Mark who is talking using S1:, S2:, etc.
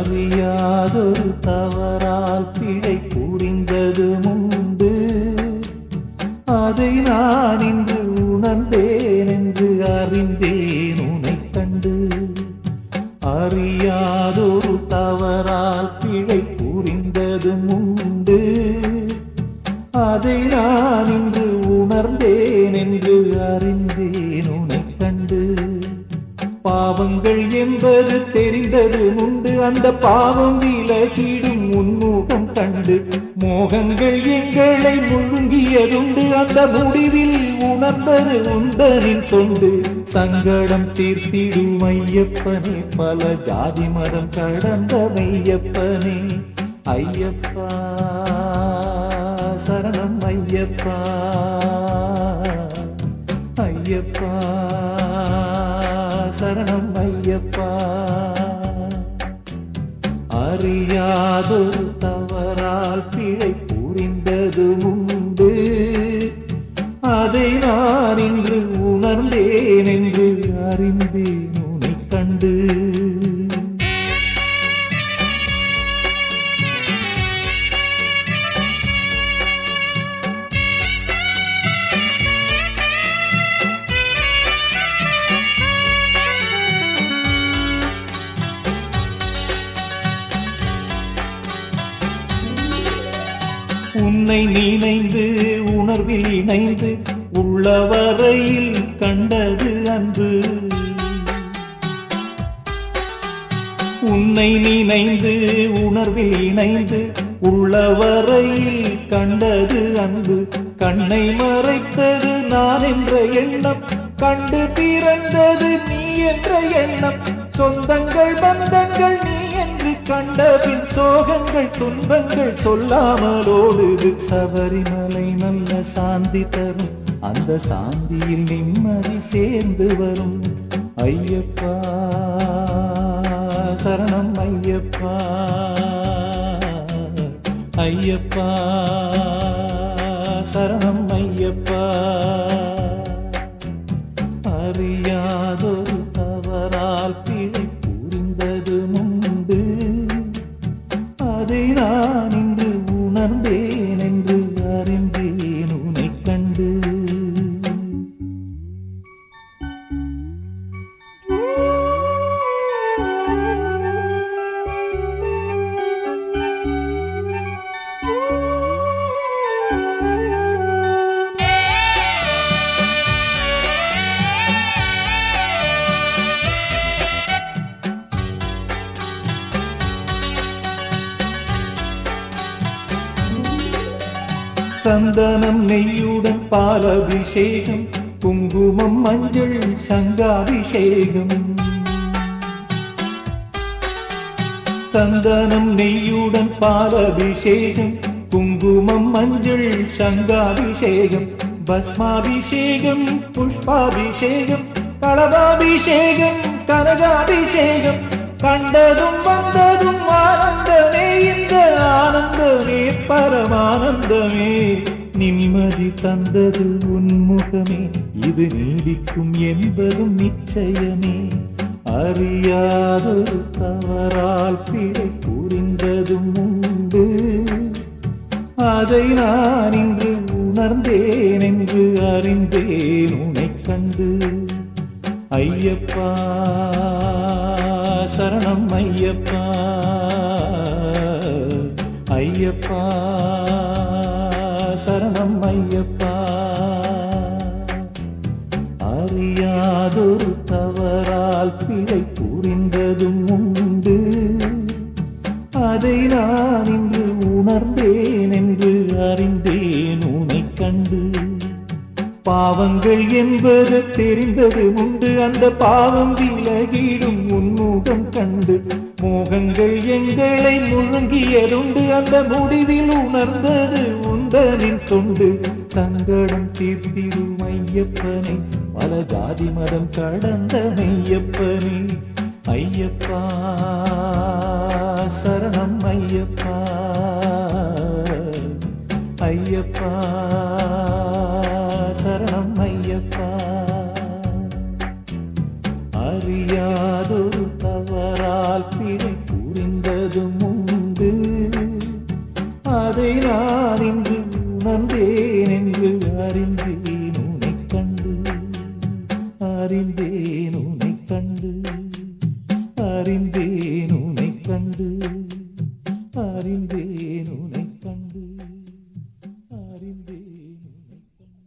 S1: அறியாதொரு தவறால் பிழை புரிந்ததும் உண்டு அதை நான் இன்று உணர்ந்தேன் என்று அறிந்தேன் உனை கண்டு. அறியாதொரு தவறால் பிழை புரிந்ததும் உண்டு அதை நான் இன்று உணர்ந்தேன் என்று அறிந்தேன். பாவங்கள் என்பது தெரிந்தது உண்டு. அந்த பாவம் விலகிடும் உன்முகம் கண்டு. மோகங்கள் எங்களை முழுங்கியதுண்டு. அந்த முடிவில் உணர்ந்தது உந்தனின் தொண்டு. சங்கடம் தீர்த்திடும் ஐயப்பனே பல ஜாதி மதம் கடந்த மெய்யப்பனே ஐயப்பா சரணம் ஐயப்பா. ஐயப்பா சரணம் ஐயப்பா அறியாதொரு தவறால் பிழை புரிந்தது உண்டு. அதை நான் இன்று உணர்ந்தேன் என்று அறிந்தேன் உனை கண்டு. உன்னை நினைந்து உணர்வில் இணைந்து உள்ளவரையில் கண்டது அன்பு. உன்னை நினைந்து உணர்வில் இணைந்து உள்ளவரையில் கண்டது அன்பு. கண்ணை மறைத்தது நான் என்ற எண்ணம் கண்டு பிறந்தது நீ என்ற எண்ணம். சொந்தங்கள் பந்தங்கள் நீ என்று கண்டபின் சோகங்கள் துன்பங்கள் சொல்லாமலோடுது. சபரிமலை நல்ல சாந்தி தரும். அந்த சாந்தியில் நிம்மதி சேர்ந்து வரும். ஐயப்பா சரணம் ஐயப்பா. ஐயப்பா சரணம் ஐயப்பா. அறியாதொரு அறிந்தேன் உனை സന്തനം നെയ്യുടൻ പാലഭിഷേകം കുങ്കുമം മഞ്ഞൾ ശങ്കാഭിഷേകം ചന്ദനം നെയ്യുടൻ പാലഭിഷേകം കുങ്കുമം മഞ്ഞൾ ശങ്കാഭിഷേകം ഭസ്മാഭിഷേകം പുഷ്പാഭിഷേകം കളഭാഭിഷേകം കനകാഭിഷേകം. കണ്ടതും വന്നതും ആനന്ദനേ ഇന്ന് ആനന്ദനേ பரமானந்தமே நிம்மதி தந்தது உன்முகமே இது நீடிக்கும் என்பதும் நிச்சயமே. அறியாதொரு தவறால் பிழை புரிந்ததும் உண்டு. அதை நான் இன்று உணர்ந்தேன் என்று அறிந்தேன் உனை கண்டு. ஐயப்பா சரணம் ஐயப்பா. ஐயப்பா சரணம் ஐயப்பா. அறியாதொரு தவறால் பிழை புரிந்ததும் உண்டு. அதை நான் இன்று உணர்ந்தேன் என்று அறிந்தேன் உனை கண்டு. பாவங்கள் என்பது தெரிந்தது உண்டு. அந்த பாவம் விலகிடும் உன்முகம் கண்டு. மோகங்கள் எங்களை முழுங்கியதுண்டு. அந்த முடிவில் உணர்ந்தது உந்தனின் தொண்டு. சங்கடம் தீர்த்திடும் ஐயப்பனே பல ஜாதி மதம் கடந்த மெய்யப்பனே. ஐயப்பா சரணம் ஐயப்பா. ஐயப்பா சரணம் ஐயப்பா. அதை நான் இன்று உணர்ந்தேன் என்று அறிந்தேன். உனை கண்டு அறிந்தேன் உனை கண்டு அறிந்தேன்.